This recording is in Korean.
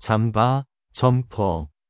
잠바, 점퍼.